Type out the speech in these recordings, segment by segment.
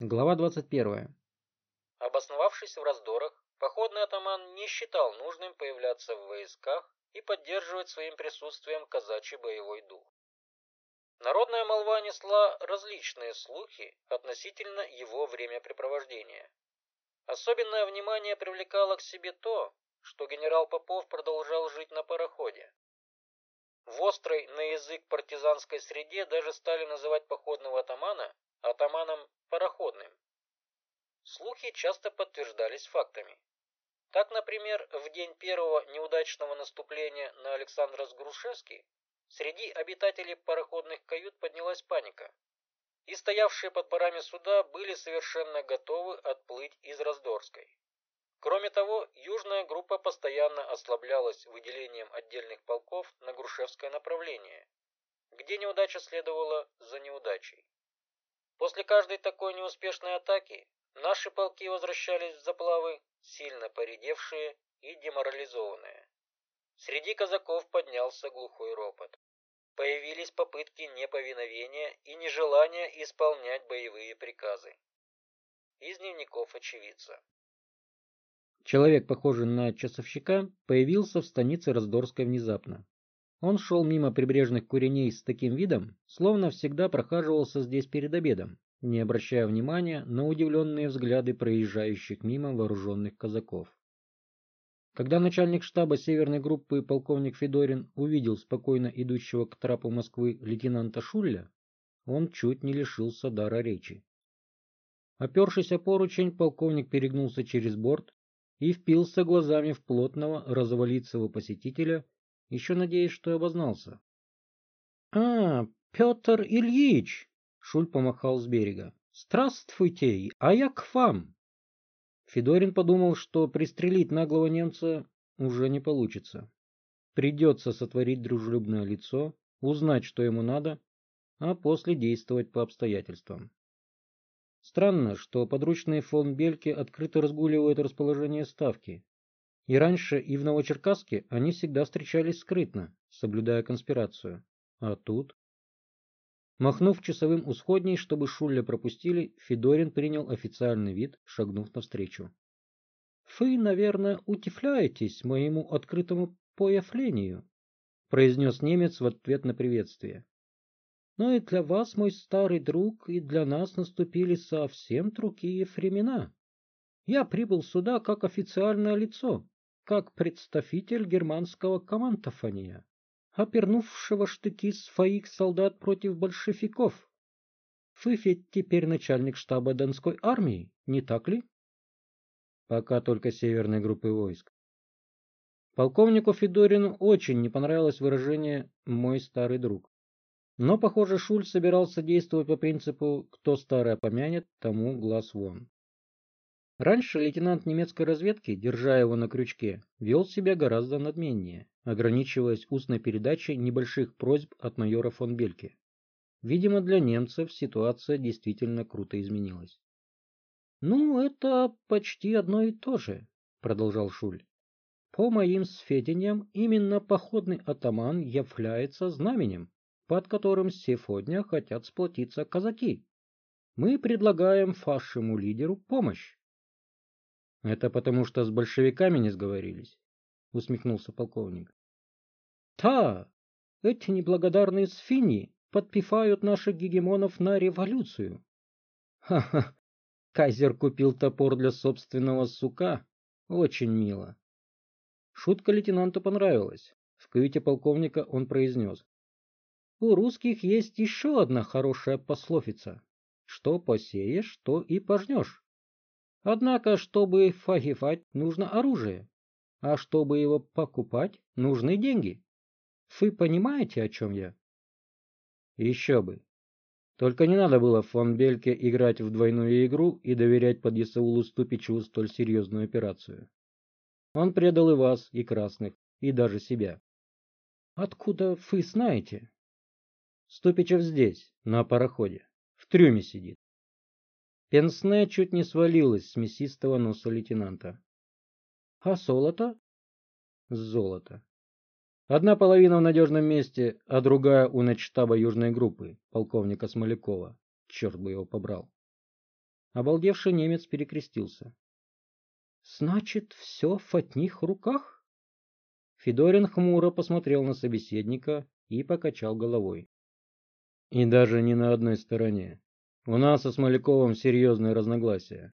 Глава 21. Обосновавшись в раздорах, походный атаман не считал нужным появляться в войсках и поддерживать своим присутствием казачий боевой дух. Народная молва несла различные слухи относительно его времяпрепровождения. Особенное внимание привлекало к себе то, что генерал Попов продолжал жить на пароходе. В острой на язык партизанской среде даже стали называть походного атамана атаманом пароходным. Слухи часто подтверждались фактами. Так, например, в день первого неудачного наступления на Александра Сгрушевский среди обитателей пароходных кают поднялась паника, и стоявшие под парами суда были совершенно готовы отплыть из Раздорской. Кроме того, южная группа постоянно ослаблялась выделением отдельных полков на Грушевское направление, где неудача следовала за неудачей. После каждой такой неуспешной атаки наши полки возвращались в заплавы, сильно поредевшие и деморализованные. Среди казаков поднялся глухой ропот. Появились попытки неповиновения и нежелания исполнять боевые приказы. Из дневников очевидца. Человек, похожий на часовщика, появился в станице Раздорской внезапно. Он шел мимо прибрежных куреней с таким видом, словно всегда прохаживался здесь перед обедом, не обращая внимания на удивленные взгляды проезжающих мимо вооруженных казаков. Когда начальник штаба северной группы полковник Федорин увидел спокойно идущего к трапу Москвы лейтенанта Шулля, он чуть не лишился дара речи. Опершись о поручень, полковник перегнулся через борт и впился глазами в плотного развалицего посетителя, еще надеясь, что обознался. — А, Петр Ильич! — Шуль помахал с берега. — Здравствуйте, а я к вам! Федорин подумал, что пристрелить наглого немца уже не получится. Придется сотворить дружелюбное лицо, узнать, что ему надо, а после действовать по обстоятельствам. Странно, что подручные фон Бельки открыто разгуливают расположение ставки. И раньше, и в Новочеркасске они всегда встречались скрытно, соблюдая конспирацию. А тут... Махнув часовым усходней, чтобы Шулля пропустили, Федорин принял официальный вид, шагнув навстречу. — Вы, наверное, утифляетесь моему открытому появлению, — произнес немец в ответ на приветствие. Но и для вас, мой старый друг, и для нас наступили совсем другие времена. Я прибыл сюда как официальное лицо, как представитель германского командования, опернувшего штыки своих солдат против большевиков. Вы ведь теперь начальник штаба Донской армии, не так ли? Пока только северной группы войск. Полковнику Федорину очень не понравилось выражение «мой старый друг». Но, похоже, Шуль собирался действовать по принципу «кто старое помянет, тому глаз вон». Раньше лейтенант немецкой разведки, держа его на крючке, вел себя гораздо надменнее, ограничиваясь устной передачей небольших просьб от майора фон Бельке. Видимо, для немцев ситуация действительно круто изменилась. «Ну, это почти одно и то же», — продолжал Шуль. «По моим сведениям, именно походный атаман является знаменем, под которым сегодня хотят сплотиться казаки. Мы предлагаем вашему лидеру помощь. — Это потому, что с большевиками не сговорились? — усмехнулся полковник. — Да, эти неблагодарные свиньи подпевают наших гегемонов на революцию. Ха-ха, Кайзер купил топор для собственного сука. Очень мило. Шутка лейтенанту понравилась. В каюте полковника он произнес. У русских есть еще одна хорошая пословица. Что посеешь, то и пожнешь. Однако, чтобы фагифать, нужно оружие. А чтобы его покупать, нужны деньги. Вы понимаете, о чем я? Еще бы. Только не надо было фон Бельке играть в двойную игру и доверять под Исаулу Ступичу столь серьезную операцию. Он предал и вас, и красных, и даже себя. Откуда вы знаете? Ступичев здесь, на пароходе. В трюме сидит. Пенсне чуть не свалилась с мясистого носа лейтенанта. — А золото? — Золото. Одна половина в надежном месте, а другая у начштаба южной группы, полковника Смолякова. Черт бы его побрал. Обалдевший немец перекрестился. Значит, все в одних руках? Федорин хмуро посмотрел на собеседника и покачал головой. И даже не на одной стороне. У нас со Смоляковым серьезные разногласия.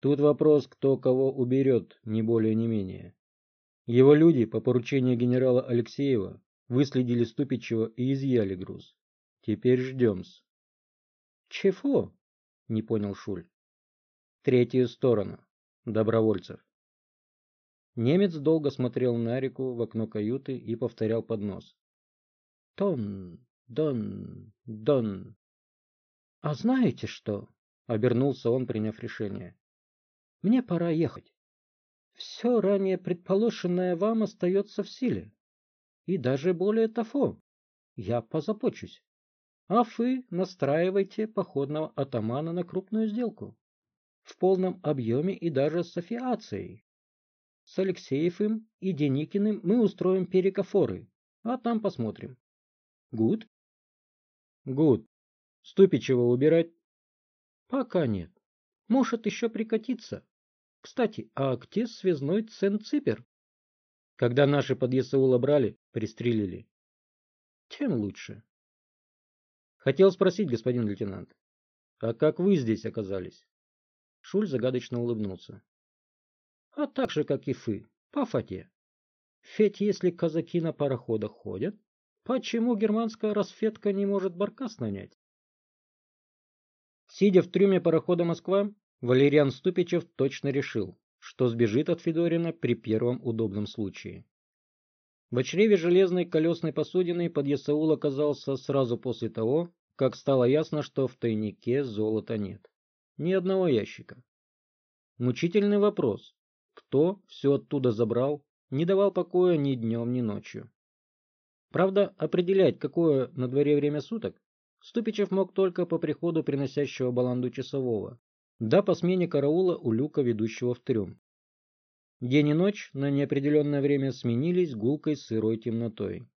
Тут вопрос, кто кого уберет, не более не менее. Его люди по поручению генерала Алексеева выследили Ступичева и изъяли груз. Теперь ждем-с. Чего? Не понял Шуль. Третью сторону. Добровольцев. Немец долго смотрел на реку в окно каюты и повторял под нос. Тон, дон, дон. А знаете что? Обернулся он, приняв решение. Мне пора ехать. Все ранее предположенное вам остается в силе. И даже более того, я позапочусь. А вы настраивайте походного атамана на крупную сделку в полном объеме и даже с афиацией. С Алексеевым и Деникиным мы устроим перекофоры, а там посмотрим. Гуд? Гуд. Ступичева убирать? Пока нет. Может еще прикатиться. Кстати, а где связной ценципер? Когда наши под Ясаула брали, пристрелили. Тем лучше. Хотел спросить, господин лейтенант, а как вы здесь оказались? Шуль загадочно улыбнулся. А так же, как и вы, по фате. Ведь если казаки на пароходах ходят, почему германская расфетка не может баркас нанять? Сидя в трюме парохода «Москва», Валериан Ступичев точно решил, что сбежит от Федорина при первом удобном случае. В чреве железной колесной посудины под Ясаул оказался сразу после того, как стало ясно, что в тайнике золота нет ни одного ящика. Мучительный вопрос, кто все оттуда забрал, не давал покоя ни днем, ни ночью. Правда, определять, какое на дворе время суток, Ступичев мог только по приходу приносящего баланду часового, да по смене караула у люка, ведущего в трюм. День и ночь на неопределенное время сменились гулкой сырой темнотой.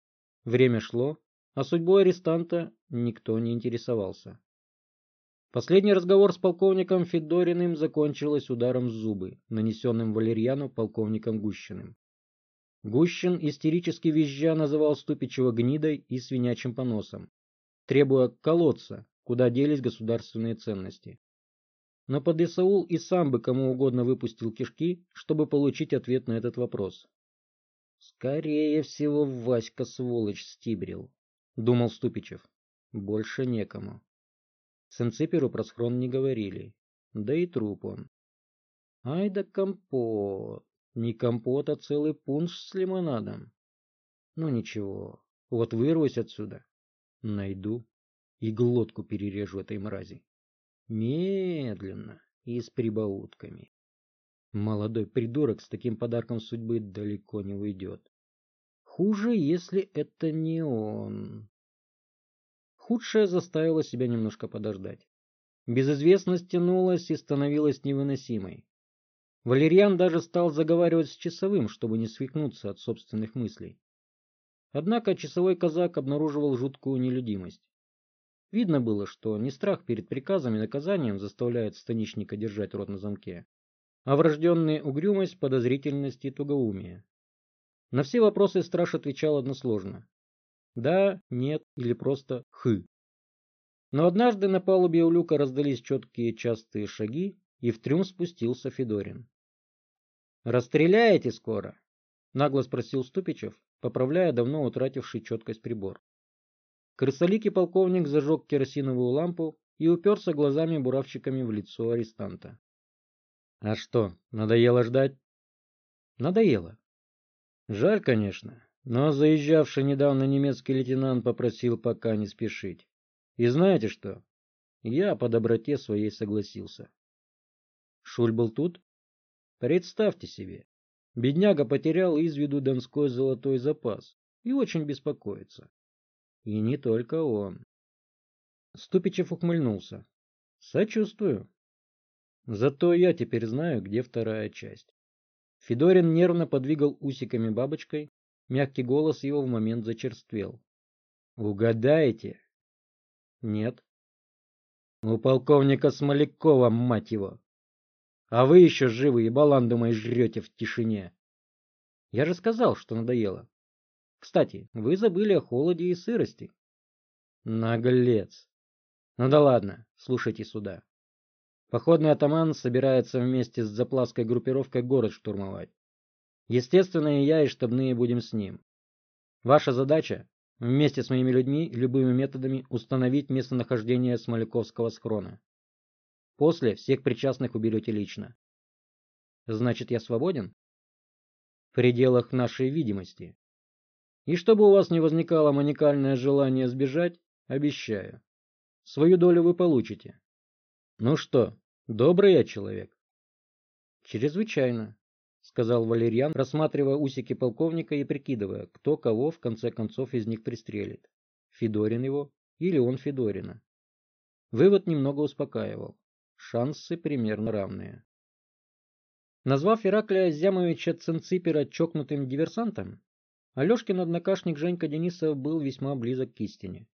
Время шло, а судьбой арестанта никто не интересовался. Последний разговор с полковником Федориным закончился ударом в зубы, нанесенным Валерьяну полковником Гущиным. Гущин истерически визжа называл Ступичева гнидой и свинячим поносом, требуя колодца, куда делись государственные ценности. Но подъясаул и сам бы кому угодно выпустил кишки, чтобы получить ответ на этот вопрос. «Скорее всего, Васька сволочь стибрил», — думал Ступичев. «Больше некому». Сенциперу про схрон не говорили. Да и труп он. Ай да компот. Не компот, а целый пунш с лимонадом. Ну ничего, вот вырвусь отсюда. Найду и глотку перережу этой мрази. Медленно и с прибаутками. Молодой придурок с таким подарком судьбы далеко не уйдет. Хуже, если это не он. Худшее заставило себя немножко подождать. Безызвестность тянулась и становилась невыносимой. Валерьян даже стал заговаривать с часовым, чтобы не свихнуться от собственных мыслей. Однако часовой казак обнаруживал жуткую нелюдимость. Видно было, что не страх перед приказом и наказанием заставляет станичника держать рот на замке, а врожденная угрюмость, подозрительность и тугоумие. На все вопросы страж отвечал односложно. Да, нет или просто «хы». Но однажды на палубе у люка раздались четкие частые шаги, и в трюм спустился Федорин. «Расстреляете скоро?» — нагло спросил Ступичев, поправляя давно утративший четкость прибор. Крысоликий полковник зажег керосиновую лампу и уперся глазами-буравчиками в лицо арестанта. «А что, надоело ждать?» «Надоело. Жаль, конечно, но заезжавший недавно немецкий лейтенант попросил пока не спешить. И знаете что? Я по доброте своей согласился. Шуль был тут? Представьте себе. Бедняга потерял из виду донской золотой запас и очень беспокоится. И не только он. Ступичев ухмыльнулся. Сочувствую. Зато я теперь знаю, где вторая часть. Федорин нервно подвигал усиками бабочкой, Мягкий голос его в момент зачерствел. «Угадаете?» «Нет». У полковника Смолякова, мать его. А вы еще живы и баланду мои жрете в тишине. Я же сказал, что надоело. Кстати, вы забыли о холоде и сырости. Наглец. Ну да ладно, слушайте сюда. Походный атаман собирается вместе с заплаской группировкой город штурмовать. Естественно, и я, и штабные будем с ним. Ваша задача – вместе с моими людьми любыми методами установить местонахождение Смоляковского схрона. После всех причастных уберете лично. Значит, я свободен? В пределах нашей видимости. И чтобы у вас не возникало маникальное желание сбежать, обещаю. Свою долю вы получите. Ну что, добрый я человек? Чрезвычайно, сказал Валерьян, рассматривая усики полковника и прикидывая, кто кого в конце концов из них пристрелит. Федорин его или он Федорина. Вывод немного успокаивал. Шансы примерно равные. Назвав Ираклия Зямовича Цинципера чокнутым диверсантом, Алешкин однокашник Женька Денисов был весьма близок к истине.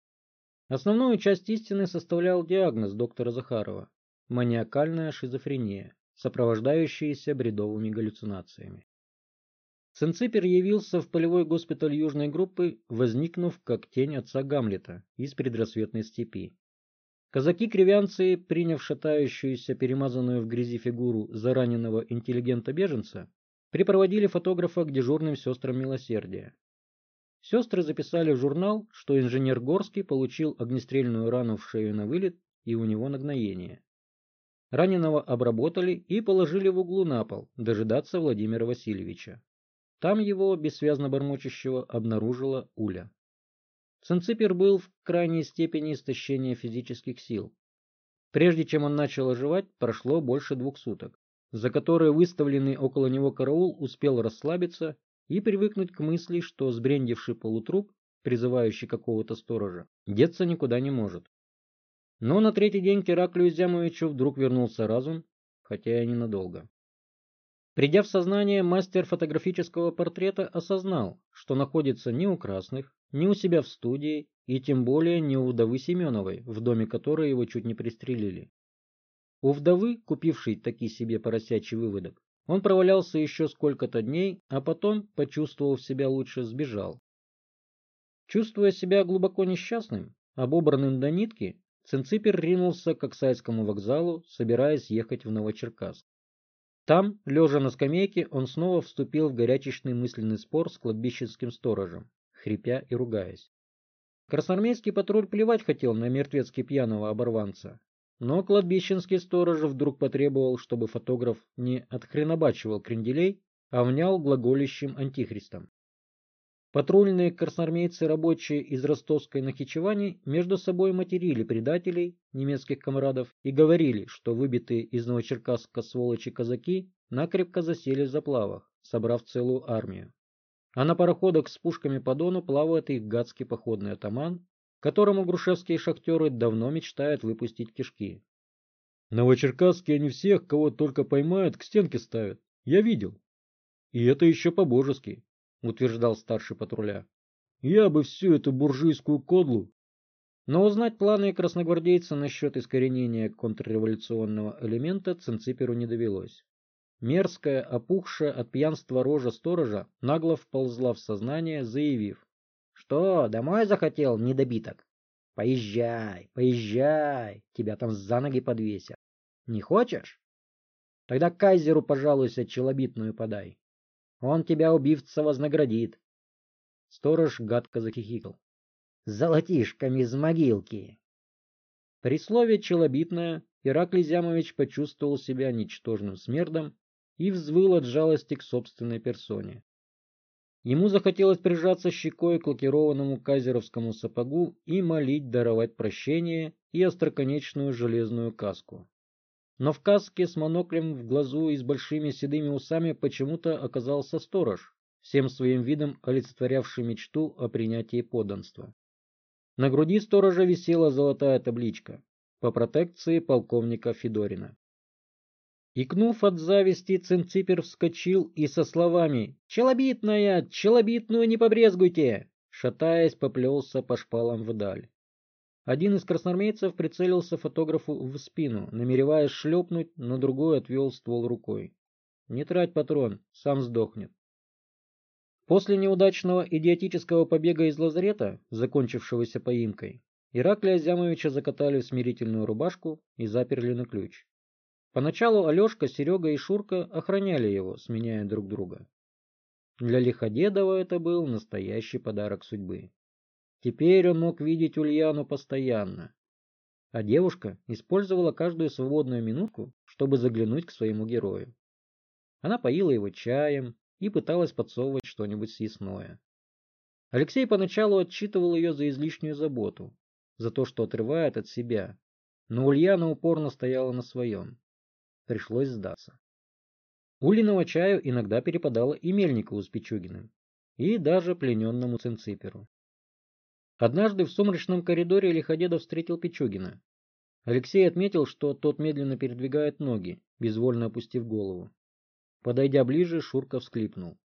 Основную часть истины составлял диагноз доктора Захарова – маниакальная шизофрения, сопровождающаяся бредовыми галлюцинациями. Цинципер явился в полевой госпиталь южной группы, возникнув как тень отца Гамлета из предрассветной степи. Казаки-кривянцы, приняв шатающуюся, перемазанную в грязи фигуру зараненного интеллигента-беженца, припроводили фотографа к дежурным сестрам милосердия. Сестры записали в журнал, что инженер Горский получил огнестрельную рану в шею на вылет и у него нагноение. Раненого обработали и положили в углу на пол, дожидаться Владимира Васильевича. Там его, бессвязно бормочущего, обнаружила Уля. Санципер был в крайней степени истощения физических сил. Прежде чем он начал оживать, прошло больше двух суток за которые выставленный около него караул успел расслабиться и привыкнуть к мысли, что сбрендивший полутруп, призывающий какого-то сторожа, деться никуда не может. Но на третий день к Ираклию Зямовичу вдруг вернулся разум, хотя и ненадолго. Придя в сознание, мастер фотографического портрета осознал, что находится не у Красных, не у себя в студии и тем более не у вдовы Семеновой, в доме которой его чуть не пристрелили. У вдовы, купившей таки себе поросячий выводок, он провалялся еще сколько-то дней, а потом, почувствовав себя лучше, сбежал. Чувствуя себя глубоко несчастным, обобранным до нитки, Цинципер ринулся к Оксайскому вокзалу, собираясь ехать в Новочеркасск. Там, лежа на скамейке, он снова вступил в горячечный мысленный спор с кладбищенским сторожем, хрипя и ругаясь. Красноармейский патруль плевать хотел на мертвецки пьяного оборванца, но кладбищенский сторож вдруг потребовал, чтобы фотограф не отхренобачивал кренделей, а внял глаголищем антихристом. Патрульные красноармейцы рабочие из ростовской Нахичевани между собой материли предателей, немецких комрадов, и говорили, что выбитые из Новочеркасска сволочи-казаки накрепко засели в заплавах, собрав целую армию. А на пароходах с пушками по Дону плавает их гадский походный атаман которому грушевские шахтеры давно мечтают выпустить кишки. Новочеркасске они всех, кого только поймают, к стенке ставят. Я видел. И это еще по-божески, утверждал старший патруля. Я бы всю эту буржуйскую кодлу... Но узнать планы красногвардейца насчет искоренения контрреволюционного элемента Цинциперу не довелось. Мерзкая, опухшая от пьянства рожа сторожа нагло вползла в сознание, заявив. Что, домой захотел, недобиток? Поезжай, поезжай, тебя там за ноги подвесят. Не хочешь? Тогда кайзеру, пожалуйся, челобитную подай. Он тебя, убивца, вознаградит. Сторож гадко захихикал. Золотишками из могилки. При слове «челобитная» Ираклий Зямович почувствовал себя ничтожным смердом и взвыл от жалости к собственной персоне. Ему захотелось прижаться щекой к лакированному казеровскому сапогу и молить даровать прощение и остроконечную железную каску. Но в каске с моноклем в глазу и с большими седыми усами почему-то оказался сторож, всем своим видом олицетворявший мечту о принятии подданства. На груди сторожа висела золотая табличка по протекции полковника Федорина. Икнув от зависти, Цинципер вскочил и со словами «Челобитная! Челобитную не побрезгуйте!» шатаясь, поплелся по шпалам вдаль. Один из красноармейцев прицелился фотографу в спину, намереваясь шлепнуть, но другой отвел ствол рукой. «Не трать патрон, сам сдохнет». После неудачного идиотического побега из лазарета, закончившегося поимкой, Ираклия Зямовича закатали в смирительную рубашку и заперли на ключ. Поначалу Алешка, Серега и Шурка охраняли его, сменяя друг друга. Для Лиходедова это был настоящий подарок судьбы. Теперь он мог видеть Ульяну постоянно. А девушка использовала каждую свободную минутку, чтобы заглянуть к своему герою. Она поила его чаем и пыталась подсовывать что-нибудь съестное. Алексей поначалу отчитывал ее за излишнюю заботу, за то, что отрывает от себя, но Ульяна упорно стояла на своем. Пришлось сдаться. Улиного чаю иногда перепадало и Мельникову с Пичугиным, и даже плененному Цинциперу. Однажды в сумрачном коридоре Лиходедов встретил Пичугина. Алексей отметил, что тот медленно передвигает ноги, безвольно опустив голову. Подойдя ближе, Шурка всклипнул.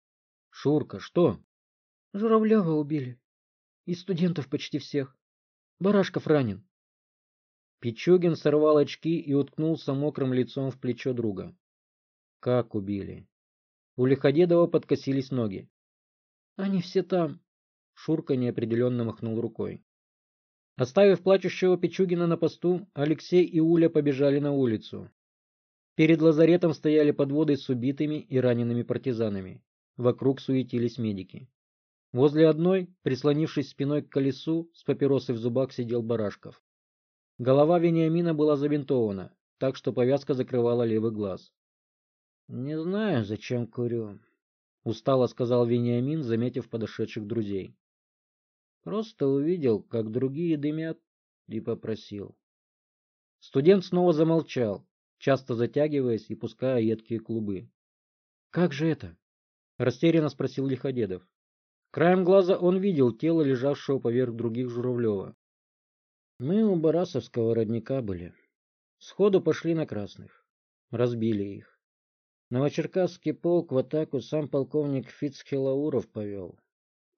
— Шурка, что? — Журавлева убили. Из студентов почти всех. Барашков ранен. Пичугин сорвал очки и уткнулся мокрым лицом в плечо друга. Как убили? У Лиходедова подкосились ноги. Они все там. Шурка неопределенно махнул рукой. Оставив плачущего Пичугина на посту, Алексей и Уля побежали на улицу. Перед лазаретом стояли подводы с убитыми и ранеными партизанами. Вокруг суетились медики. Возле одной, прислонившись спиной к колесу, с папиросой в зубах сидел Барашков. Голова Вениамина была забинтована, так что повязка закрывала левый глаз. «Не знаю, зачем курю», — устало сказал Вениамин, заметив подошедших друзей. «Просто увидел, как другие дымят, и попросил». Студент снова замолчал, часто затягиваясь и пуская едкие клубы. «Как же это?» — растерянно спросил Лиходедов. Краем глаза он видел тело, лежавшего поверх других Журавлева. Мы у Барасовского родника были. Сходу пошли на красных. Разбили их. Новочеркасский полк в атаку сам полковник Фицхелауров повел.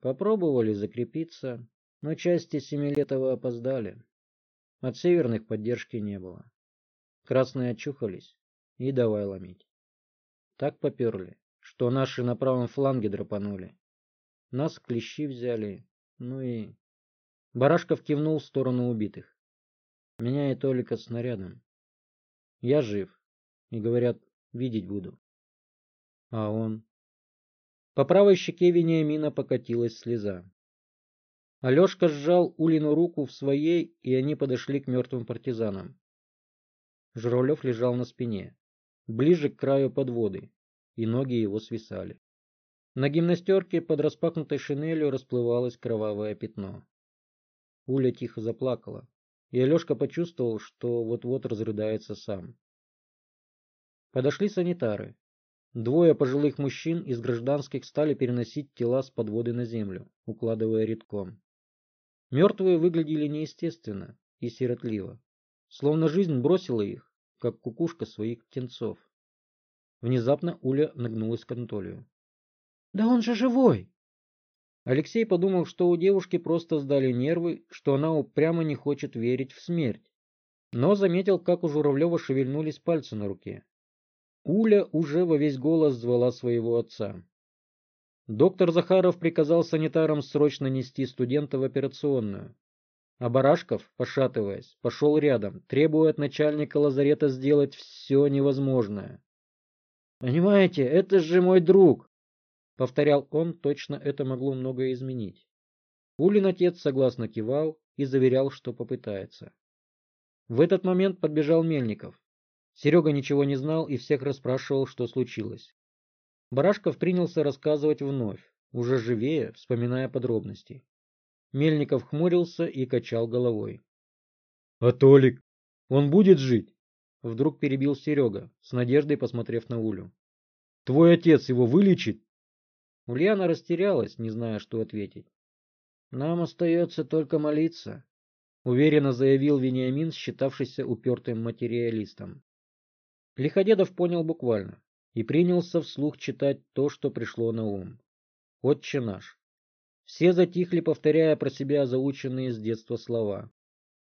Попробовали закрепиться, но части Семилетова опоздали. От северных поддержки не было. Красные очухались и давай ломить. Так поперли, что наши на правом фланге драпанули. Нас клещи взяли, ну и Барашков кивнул в сторону убитых. Меня и Толика снарядом. Я жив. И говорят, видеть буду. А он? По правой щеке Вениамина покатилась слеза. Алешка сжал Улину руку в своей, и они подошли к мертвым партизанам. Журавлев лежал на спине, ближе к краю подводы, и ноги его свисали. На гимнастерке под распахнутой шинелью расплывалось кровавое пятно. Уля тихо заплакала, и Алешка почувствовал, что вот-вот разрыдается сам. Подошли санитары. Двое пожилых мужчин из гражданских стали переносить тела с подводы на землю, укладывая редком. Мертвые выглядели неестественно и сиротливо, словно жизнь бросила их, как кукушка своих птенцов. Внезапно Уля нагнулась к Анатолию. — Да он же живой! Алексей подумал, что у девушки просто сдали нервы, что она упрямо не хочет верить в смерть. Но заметил, как у Журавлева шевельнулись пальцы на руке. Уля уже во весь голос звала своего отца. Доктор Захаров приказал санитарам срочно нести студента в операционную. А Барашков, пошатываясь, пошел рядом, требуя от начальника лазарета сделать все невозможное. «Понимаете, это же мой друг!» Повторял он, точно это могло многое изменить. Улин отец согласно кивал и заверял, что попытается. В этот момент подбежал Мельников. Серега ничего не знал и всех расспрашивал, что случилось. Барашков принялся рассказывать вновь, уже живее, вспоминая подробности. Мельников хмурился и качал головой. — А Толик? Он будет жить? Вдруг перебил Серега, с надеждой посмотрев на Улю. — Твой отец его вылечит? Ульяна растерялась, не зная, что ответить. «Нам остается только молиться», — уверенно заявил Вениамин, считавшийся упертым материалистом. Лиходедов понял буквально и принялся вслух читать то, что пришло на ум. «Отче наш». Все затихли, повторяя про себя заученные с детства слова.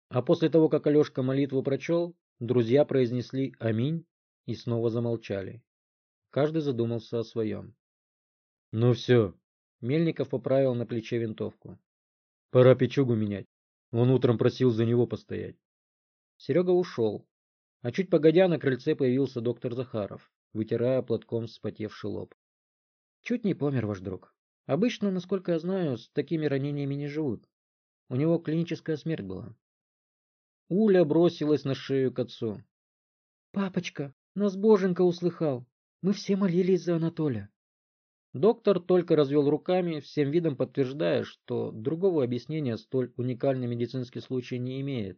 А после того, как Алешка молитву прочел, друзья произнесли «Аминь» и снова замолчали. Каждый задумался о своем. «Ну все», — Мельников поправил на плече винтовку. «Пора печугу менять. Он утром просил за него постоять». Серега ушел, а чуть погодя на крыльце появился доктор Захаров, вытирая платком вспотевший лоб. Чуть не помер ваш друг. Обычно, насколько я знаю, с такими ранениями не живут. У него клиническая смерть была. Уля бросилась на шею к отцу. «Папочка, нас Боженька услыхал. Мы все молились за Анатолия». Доктор только развел руками, всем видом подтверждая, что другого объяснения столь уникальный медицинский случай не имеет,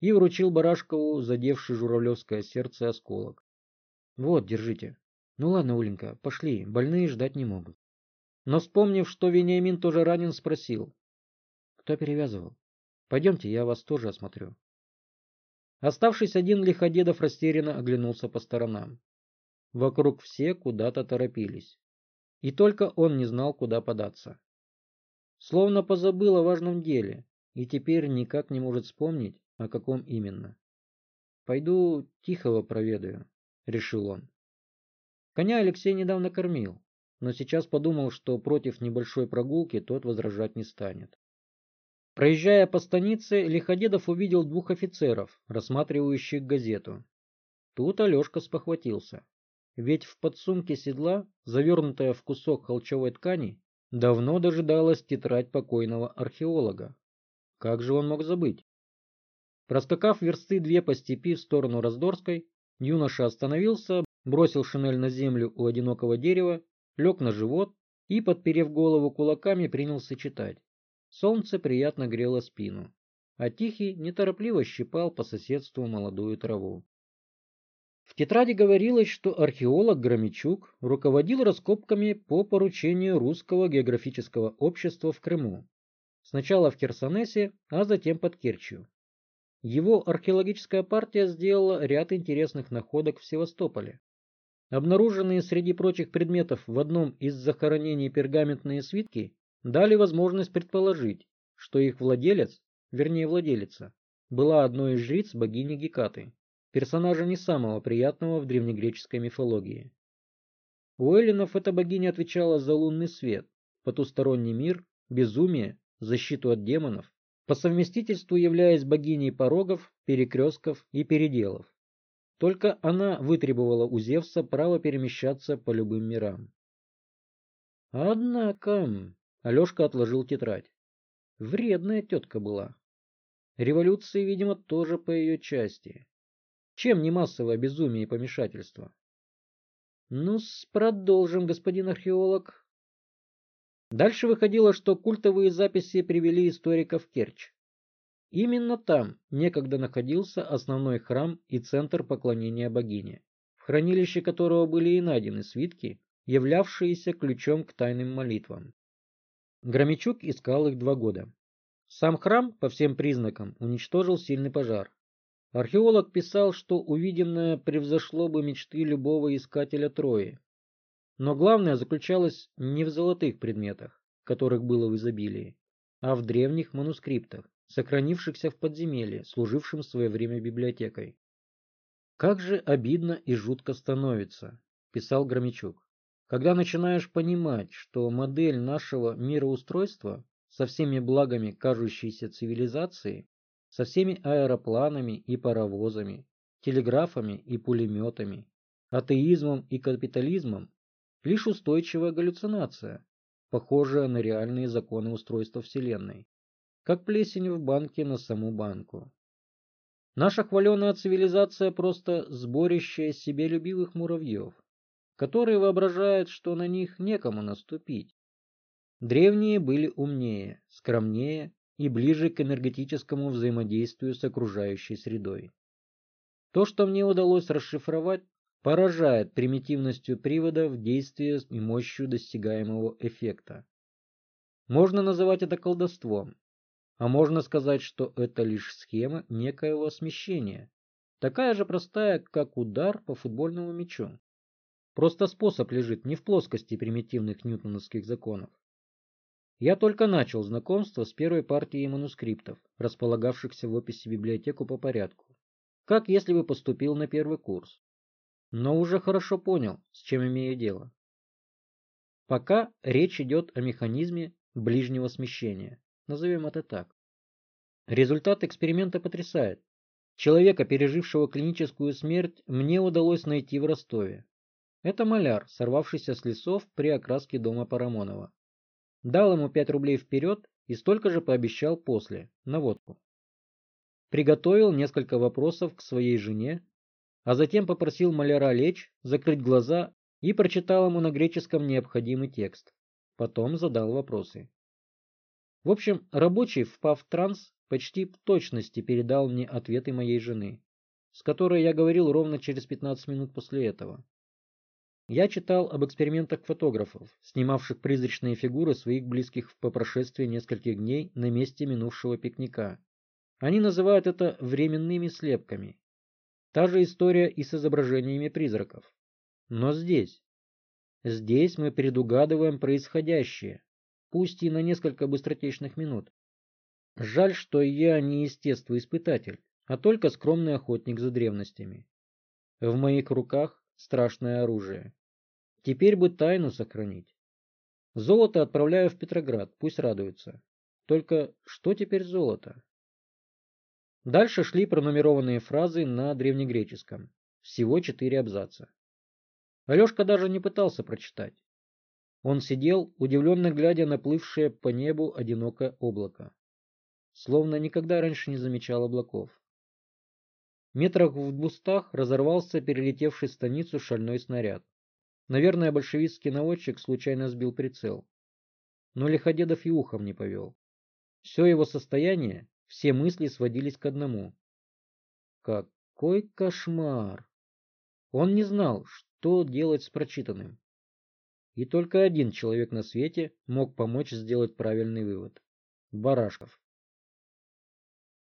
и вручил Барашкову задевший журавлевское сердце осколок. «Вот, держите. Ну ладно, Уленька, пошли, больные ждать не могут». Но вспомнив, что Вениамин тоже ранен, спросил. «Кто перевязывал? Пойдемте, я вас тоже осмотрю». Оставшись один, Лиходедов растерянно оглянулся по сторонам. Вокруг все куда-то торопились. И только он не знал, куда податься. Словно позабыл о важном деле, и теперь никак не может вспомнить, о каком именно. «Пойду Тихого проведаю», — решил он. Коня Алексей недавно кормил, но сейчас подумал, что против небольшой прогулки тот возражать не станет. Проезжая по станице, Лиходедов увидел двух офицеров, рассматривающих газету. Тут Алешка спохватился. Ведь в подсумке седла, завернутая в кусок холчевой ткани, давно дожидалась тетрадь покойного археолога. Как же он мог забыть? Проскакав версты две по степи в сторону Раздорской, юноша остановился, бросил шинель на землю у одинокого дерева, лег на живот и, подперев голову кулаками, принялся читать. Солнце приятно грело спину, а Тихий неторопливо щипал по соседству молодую траву. В тетради говорилось, что археолог Громичук руководил раскопками по поручению Русского географического общества в Крыму. Сначала в Херсонесе, а затем под Керчью. Его археологическая партия сделала ряд интересных находок в Севастополе. Обнаруженные среди прочих предметов в одном из захоронений пергаментные свитки дали возможность предположить, что их владелец, вернее владелица, была одной из жриц богини Гекаты, персонажа не самого приятного в древнегреческой мифологии. У эллинов эта богиня отвечала за лунный свет, потусторонний мир, безумие, защиту от демонов, по совместительству являясь богиней порогов, перекрестков и переделов. Только она вытребовала у Зевса право перемещаться по любым мирам. Однако, Алешка отложил тетрадь. Вредная тетка была. Революции, видимо, тоже по ее части. Чем не массовое безумие и помешательство? ну продолжим, господин археолог. Дальше выходило, что культовые записи привели историков в Керчь. Именно там некогда находился основной храм и центр поклонения богине, в хранилище которого были и найдены свитки, являвшиеся ключом к тайным молитвам. Громичук искал их два года. Сам храм, по всем признакам, уничтожил сильный пожар. Археолог писал, что увиденное превзошло бы мечты любого искателя Трои. Но главное заключалось не в золотых предметах, которых было в изобилии, а в древних манускриптах, сохранившихся в подземелье, служившем в свое время библиотекой. «Как же обидно и жутко становится», – писал Громичук. Когда начинаешь понимать, что модель нашего мироустройства со всеми благами кажущейся цивилизации, со всеми аэропланами и паровозами, телеграфами и пулеметами, атеизмом и капитализмом, лишь устойчивая галлюцинация, похожая на реальные законы устройства Вселенной, как плесень в банке на саму банку. Наша хваленая цивилизация просто сборище себе любивых муравьев, которые воображают, что на них некому наступить. Древние были умнее, скромнее и ближе к энергетическому взаимодействию с окружающей средой. То, что мне удалось расшифровать, поражает примитивностью привода в действии и мощью достигаемого эффекта. Можно называть это колдовством, а можно сказать, что это лишь схема некоего смещения, такая же простая, как удар по футбольному мячу. Просто способ лежит не в плоскости примитивных ньютоновских законов. Я только начал знакомство с первой партией манускриптов, располагавшихся в описи библиотеку по порядку, как если бы поступил на первый курс. Но уже хорошо понял, с чем имею дело. Пока речь идет о механизме ближнего смещения, назовем это так. Результат эксперимента потрясает. Человека, пережившего клиническую смерть, мне удалось найти в Ростове. Это маляр, сорвавшийся с лесов при окраске дома Парамонова. Дал ему 5 рублей вперед и столько же пообещал после, на водку. Приготовил несколько вопросов к своей жене, а затем попросил маляра лечь, закрыть глаза и прочитал ему на греческом необходимый текст. Потом задал вопросы. В общем, рабочий, впав в транс, почти в точности передал мне ответы моей жены, с которой я говорил ровно через 15 минут после этого. Я читал об экспериментах фотографов, снимавших призрачные фигуры своих близких по прошествии нескольких дней на месте минувшего пикника. Они называют это временными слепками. Та же история и с изображениями призраков. Но здесь, здесь мы предугадываем происходящее, пусть и на несколько быстротечных минут. Жаль, что я не естествоиспытатель, а только скромный охотник за древностями. В моих руках страшное оружие. Теперь бы тайну сохранить. Золото отправляю в Петроград, пусть радуются. Только что теперь золото? Дальше шли пронумерованные фразы на древнегреческом. Всего четыре абзаца. Алешка даже не пытался прочитать. Он сидел, удивленно глядя на плывшее по небу одинокое облако. Словно никогда раньше не замечал облаков. Метрах в двустах разорвался перелетевший станицу шальной снаряд. Наверное, большевистский наводчик случайно сбил прицел. Но Лиходедов и ухом не повел. Все его состояние, все мысли сводились к одному. Какой кошмар! Он не знал, что делать с прочитанным. И только один человек на свете мог помочь сделать правильный вывод. Барашков.